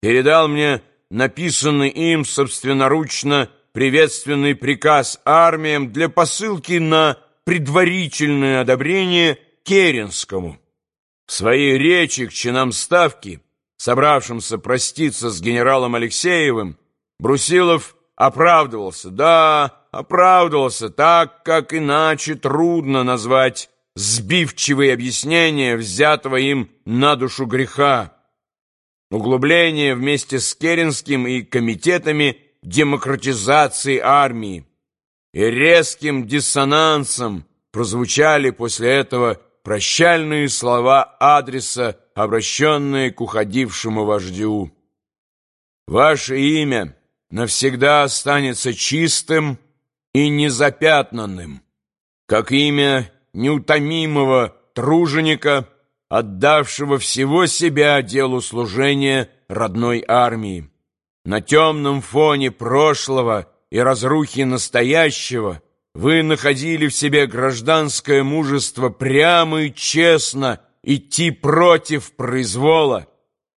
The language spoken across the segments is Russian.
передал мне написанный им собственноручно приветственный приказ армиям для посылки на предварительное одобрение Керенскому. В своей речи к чинам Ставки, собравшимся проститься с генералом Алексеевым, Брусилов оправдывался, да, оправдывался так, как иначе трудно назвать сбивчивые объяснения взятого им на душу греха. Углубление вместе с Керенским и комитетами демократизации армии и резким диссонансом прозвучали после этого прощальные слова адреса, обращенные к уходившему вождю. Ваше имя навсегда останется чистым и незапятнанным, как имя неутомимого труженика, отдавшего всего себя делу служения родной армии. На темном фоне прошлого и разрухи настоящего вы находили в себе гражданское мужество прямо и честно идти против произвола,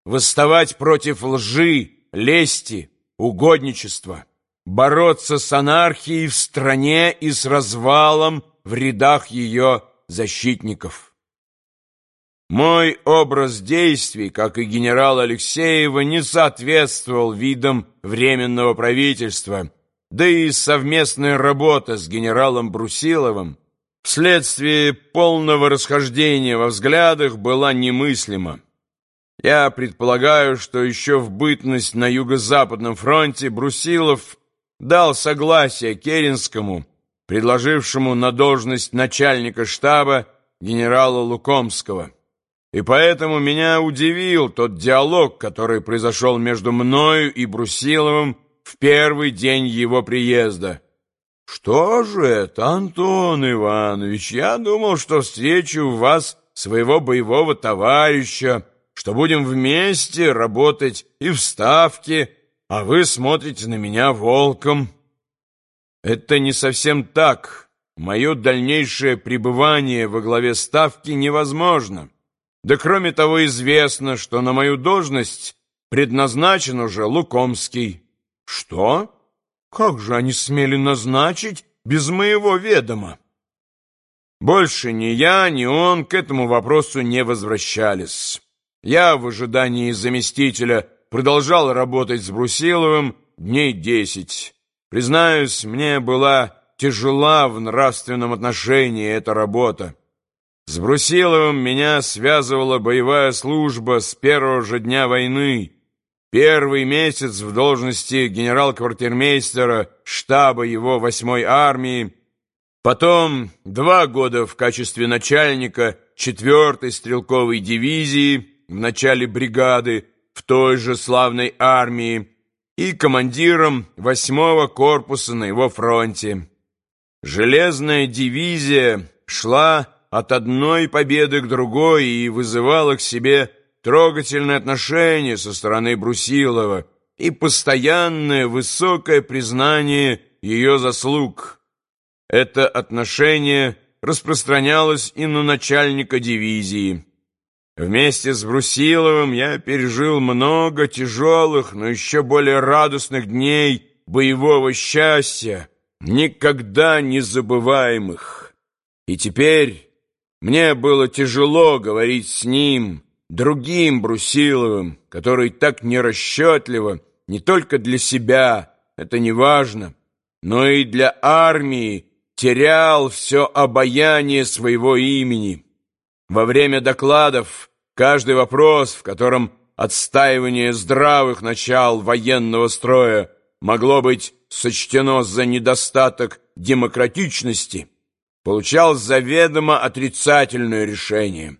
восставать против лжи, лести, угодничества, бороться с анархией в стране и с развалом в рядах ее защитников. Мой образ действий, как и генерала Алексеева, не соответствовал видам Временного правительства, да и совместная работа с генералом Брусиловым вследствие полного расхождения во взглядах была немыслима. Я предполагаю, что еще в бытность на Юго-Западном фронте Брусилов дал согласие Керенскому предложившему на должность начальника штаба генерала Лукомского. И поэтому меня удивил тот диалог, который произошел между мною и Брусиловым в первый день его приезда. «Что же это, Антон Иванович? Я думал, что встречу у вас своего боевого товарища, что будем вместе работать и в Ставке, а вы смотрите на меня волком». Это не совсем так. Мое дальнейшее пребывание во главе ставки невозможно. Да кроме того известно, что на мою должность предназначен уже Лукомский. Что? Как же они смели назначить без моего ведома? Больше ни я, ни он к этому вопросу не возвращались. Я в ожидании заместителя продолжал работать с Брусиловым дней десять. Признаюсь, мне была тяжела в нравственном отношении эта работа. С Брусиловым меня связывала боевая служба с первого же дня войны. Первый месяц в должности генерал-квартирмейстера штаба его восьмой армии, потом два года в качестве начальника четвертой стрелковой дивизии в начале бригады в той же славной армии, и командиром восьмого корпуса на его фронте. Железная дивизия шла от одной победы к другой и вызывала к себе трогательное отношение со стороны Брусилова и постоянное высокое признание ее заслуг. Это отношение распространялось и на начальника дивизии. Вместе с Брусиловым я пережил много тяжелых, но еще более радостных дней боевого счастья, никогда не забываемых. И теперь мне было тяжело говорить с ним, другим Брусиловым, который так нерасчетливо, не только для себя, это не важно, но и для армии терял все обаяние своего имени. Во время докладов каждый вопрос, в котором отстаивание здравых начал военного строя могло быть сочтено за недостаток демократичности, получал заведомо отрицательное решение.